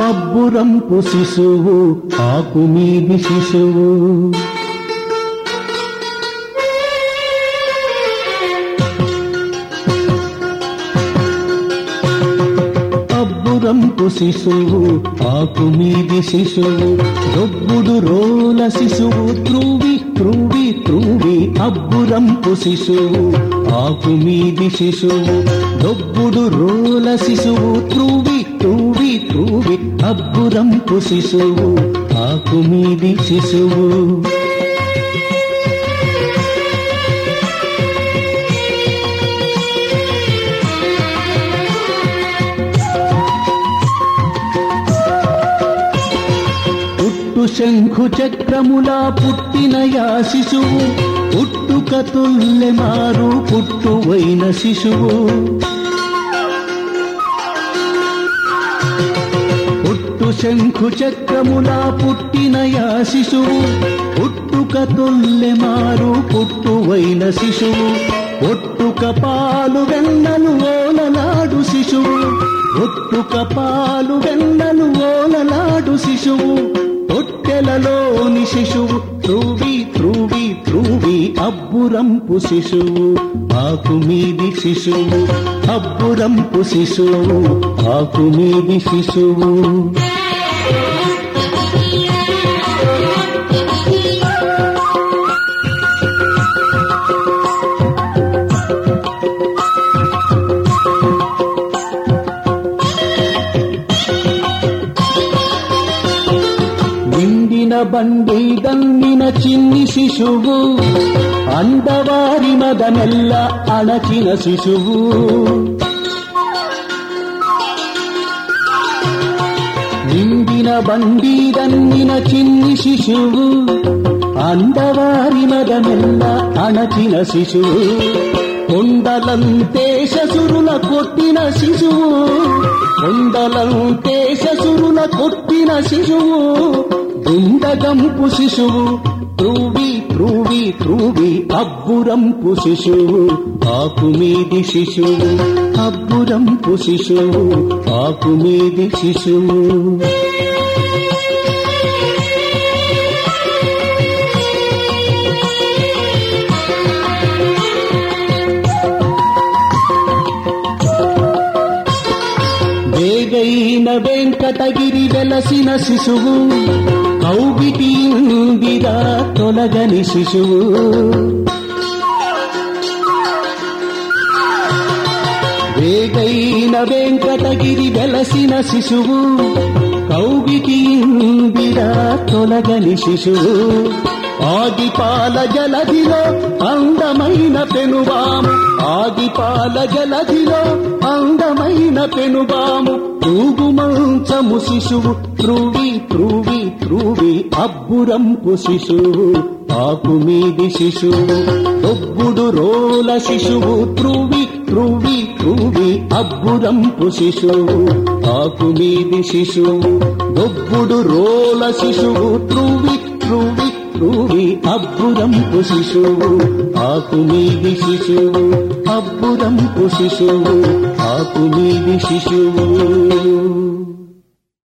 అబ్బురంపు శిశువు ఆకు మీది శిశువు. అబ్బురంపు శిశువు ఆకు మీది శిశువు. దొబ్బుడు రోల శిశువు త్రూవి త్రూవి త్రూవి. అబ్బురంపు శిశువు ఆకు మీది శిశువు. దొబ్బుడు రోల శిశువు త్రూవి త్రూవి త్రూవి అబ్బురంపు శిశువు ఆకుమీది శిశువు. పుట్టు శంఖు చక్రములా పుట్టిన యా శిశువు పుట్టుక తుల్లె మారు పుట్టువైన శిశువు. పుట్టు శంఖు చక్రములా పుట్టిన యా శిశువు. పుట్టుక తుల్లె మారు పుట్టువైన శిశువు. ఒట్టుక పాలు వెన్నలు ఓలలాడు శిశువు. ఒట్టుక పాలు వెన్నలు ఓలలాడు శిశువు. తొట్టెలలోని శిశువు త్రూవి అబ్బురంపు శిశువు ఆకు మీది శిశువు అబ్బురంపు శిశువు ఆకు మీది శిశువు. నిండిన బండి దన్నిన చిన్ని శిశువు అందవారి మదమెల్ల అణచిన శిశువు. నిండిన బండి దన్నిన చిన్ని శిశువు అందవారి మదమెల్ల అణచిన శిశువు. కొండలంతే శసురుల కొట్టిన శిశువు కొండలంతే శసురుల కొట్టిన శిశువు. దుండగంపు శిశువు. త్రూవి త్రూవి త్రూవి అబ్బురంపు శిశువు. ఆకుమీది శిశువు. అబ్బురంపు శిశువు. ఆకుమీది శిశువు. వేగైన వెంకటగిరి వెలసిన శిశువు. కౌగిటి ఉందిరా తొలగని శిశువు. వేగైన వెంకటగిరి వెలసిన శిశువు. కౌగిటి ఉందిరా తొలగని శిశువు. ఆగిపాల జలధిలో అందమైన పెనువాము ఆగిపాల జలధిలో పెనుబాము తూగు మంచము శిశువు. త్రువి త్రువి త్రువి అబ్బురంపు శిశువు. ఆకుమీది శిశువు. ఒబ్బుడు రోల శిశువు. త్రువి త్రువి త్రువి అబ్బురంపు శిశువు. ఆకుమీది శిశువు. దొబ్బుడు రోల శిశువు. త్రువి త్రువి త్రువి అబ్బురంపు శిశువు. ఆకుమీది శిశువు. అబ్బురంపు శిశువు. ఆకు మీది శిశువు